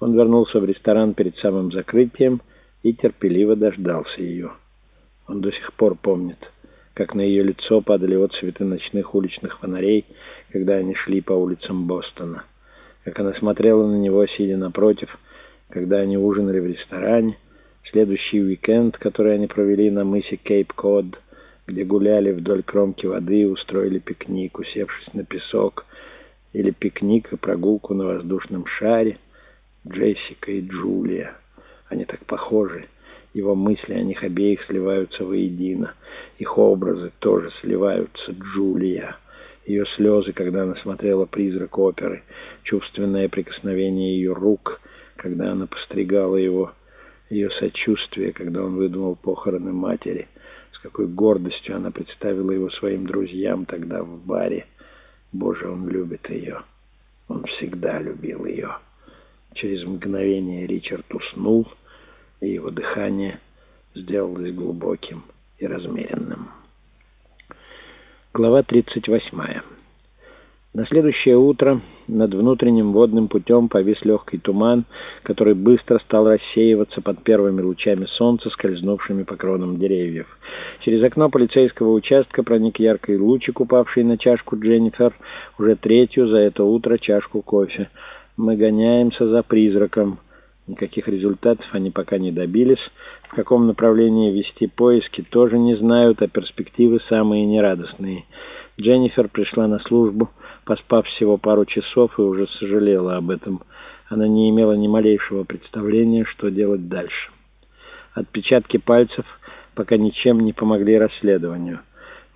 Он вернулся в ресторан перед самым закрытием и терпеливо дождался ее. Он до сих пор помнит, как на ее лицо падали отцветы ночных уличных фонарей, когда они шли по улицам Бостона. Как она смотрела на него, сидя напротив, когда они ужинали в ресторане. Следующий уикенд, который они провели на мысе Кейп-Код, где гуляли вдоль кромки воды и устроили пикник, усевшись на песок, или пикник и прогулку на воздушном шаре. Джессика и Джулия. Они так похожи. Его мысли о них обеих сливаются воедино. Их образы тоже сливаются. Джулия. Ее слезы, когда она смотрела «Призрак оперы», чувственное прикосновение ее рук, когда она постригала его, ее сочувствие, когда он выдумал похороны матери, с какой гордостью она представила его своим друзьям тогда в баре. Боже, он любит ее. Он всегда любил ее. Через мгновение Ричард уснул, и его дыхание сделалось глубоким и размеренным. Глава 38. На следующее утро над внутренним водным путем повис легкий туман, который быстро стал рассеиваться под первыми лучами солнца, скользнувшими по кронам деревьев. Через окно полицейского участка проник яркий лучик, упавший на чашку Дженнифер, уже третью за это утро чашку кофе. Мы гоняемся за призраком. Никаких результатов они пока не добились. В каком направлении вести поиски тоже не знают, а перспективы самые нерадостные. Дженнифер пришла на службу, поспав всего пару часов, и уже сожалела об этом. Она не имела ни малейшего представления, что делать дальше. Отпечатки пальцев пока ничем не помогли расследованию.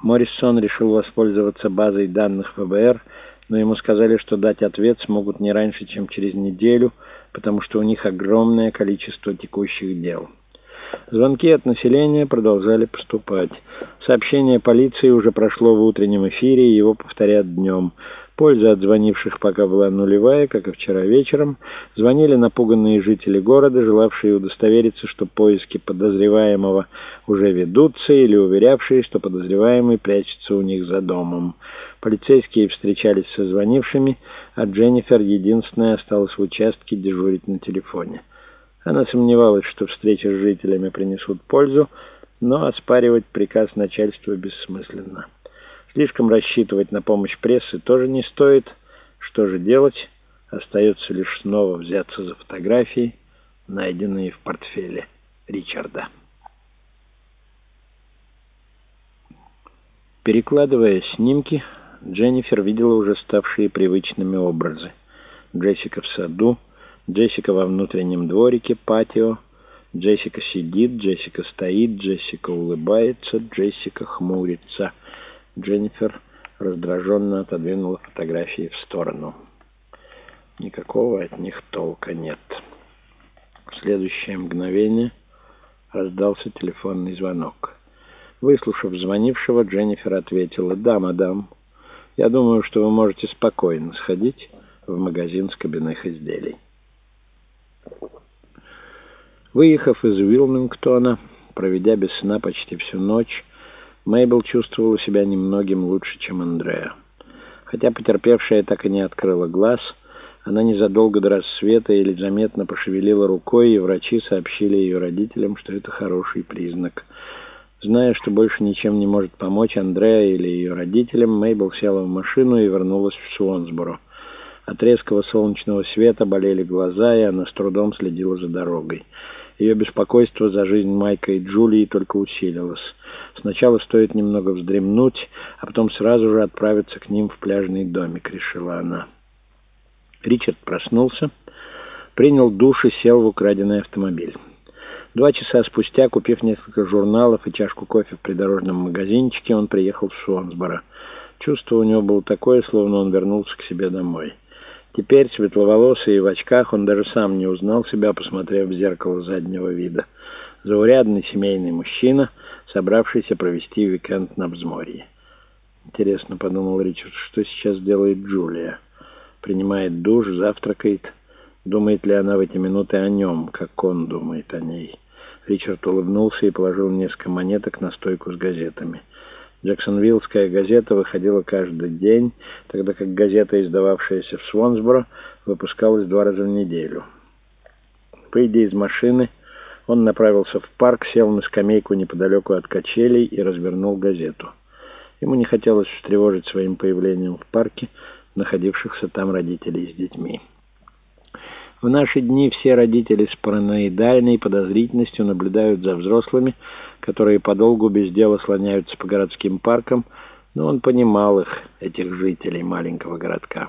Моррисон решил воспользоваться базой данных ФБР, но ему сказали, что дать ответ смогут не раньше, чем через неделю, потому что у них огромное количество текущих дел. Звонки от населения продолжали поступать. Сообщение полиции уже прошло в утреннем эфире, его повторят днем. Польза от звонивших пока была нулевая, как и вчера вечером. Звонили напуганные жители города, желавшие удостовериться, что поиски подозреваемого уже ведутся, или уверявшие, что подозреваемый прячется у них за домом. Полицейские встречались со звонившими, а Дженнифер единственная осталась в участке дежурить на телефоне. Она сомневалась, что встречи с жителями принесут пользу, но оспаривать приказ начальства бессмысленно. Слишком рассчитывать на помощь прессы тоже не стоит. Что же делать? Остается лишь снова взяться за фотографии, найденные в портфеле Ричарда. Перекладывая снимки, Дженнифер видела уже ставшие привычными образы. Джессика в саду, Джессика во внутреннем дворике, патио. Джессика сидит, Джессика стоит, Джессика улыбается, Джессика хмурится — Дженнифер раздраженно отодвинула фотографии в сторону. Никакого от них толка нет. В следующее мгновение раздался телефонный звонок. Выслушав звонившего, Дженнифер ответила, «Да, мадам, я думаю, что вы можете спокойно сходить в магазин с кабинных изделий». Выехав из Уилмингтона, проведя без сна почти всю ночь, Мейбл чувствовала себя немногим лучше, чем Андреа. Хотя потерпевшая так и не открыла глаз, она незадолго до рассвета или заметно пошевелила рукой, и врачи сообщили ее родителям, что это хороший признак. Зная, что больше ничем не может помочь Андреа или ее родителям, Мейбл села в машину и вернулась в Суонсборо. От резкого солнечного света болели глаза, и она с трудом следила за дорогой. Ее беспокойство за жизнь Майка и Джулии только усилилось. Сначала стоит немного вздремнуть, а потом сразу же отправиться к ним в пляжный домик, решила она. Ричард проснулся, принял душ и сел в украденный автомобиль. Два часа спустя, купив несколько журналов и чашку кофе в придорожном магазинчике, он приехал в Суонсборо. Чувство у него было такое, словно он вернулся к себе домой. Теперь, светловолосый и в очках, он даже сам не узнал себя, посмотрев в зеркало заднего вида. Заурядный семейный мужчина, собравшийся провести уикенд на взморье. Интересно, подумал Ричард, что сейчас делает Джулия. Принимает душ, завтракает. Думает ли она в эти минуты о нем, как он думает о ней? Ричард улыбнулся и положил несколько монеток на стойку с газетами. Джексонвиллская газета выходила каждый день, тогда как газета, издававшаяся в Свонсборо, выпускалась два раза в неделю. Выйдя из машины, он направился в парк, сел на скамейку неподалеку от качелей и развернул газету. Ему не хотелось встревожить своим появлением в парке находившихся там родителей с детьми. В наши дни все родители с параноидальной подозрительностью наблюдают за взрослыми, которые подолгу без дела слоняются по городским паркам, но он понимал их, этих жителей маленького городка.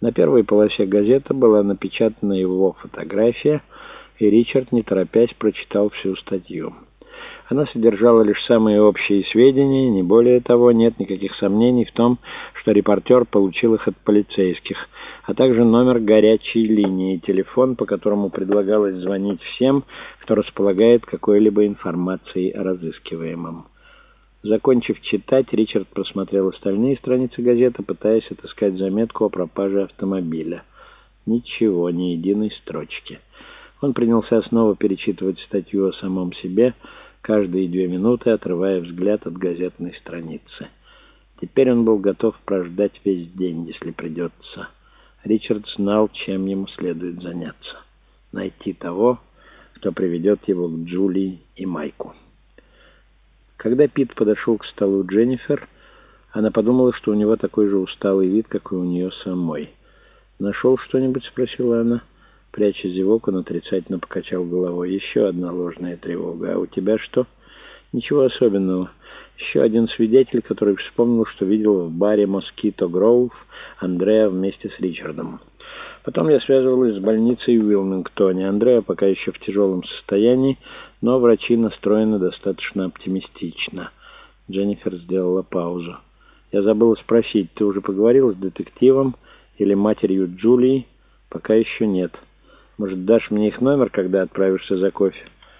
На первой полосе газеты была напечатана его фотография, и Ричард, не торопясь, прочитал всю статью. Она содержала лишь самые общие сведения, не более того, нет никаких сомнений в том, что репортер получил их от полицейских, а также номер горячей линии, телефон, по которому предлагалось звонить всем, кто располагает какой-либо информацией о разыскиваемом. Закончив читать, Ричард просмотрел остальные страницы газеты, пытаясь отыскать заметку о пропаже автомобиля. Ничего, ни единой строчки. Он принялся снова перечитывать статью о самом себе, каждые две минуты отрывая взгляд от газетной страницы. Теперь он был готов прождать весь день, если придется. Ричард знал, чем ему следует заняться. Найти того, кто приведет его к Джулии и Майку. Когда Пит подошел к столу Дженнифер, она подумала, что у него такой же усталый вид, как и у нее самой. «Нашел что-нибудь?» — спросила она. Пряча зевок, он отрицательно покачал головой. «Еще одна ложная тревога. А у тебя что?» «Ничего особенного. Еще один свидетель, который вспомнил, что видел в баре «Москито Гроув» Андреа вместе с Ричардом. Потом я связывалась с больницей в Уилмингтоне. Андреа пока еще в тяжелом состоянии, но врачи настроены достаточно оптимистично». Дженнифер сделала паузу. «Я забыла спросить, ты уже поговорил с детективом или матерью Джулии?» «Пока еще нет». Может, дашь мне их номер, когда отправишься за кофе?»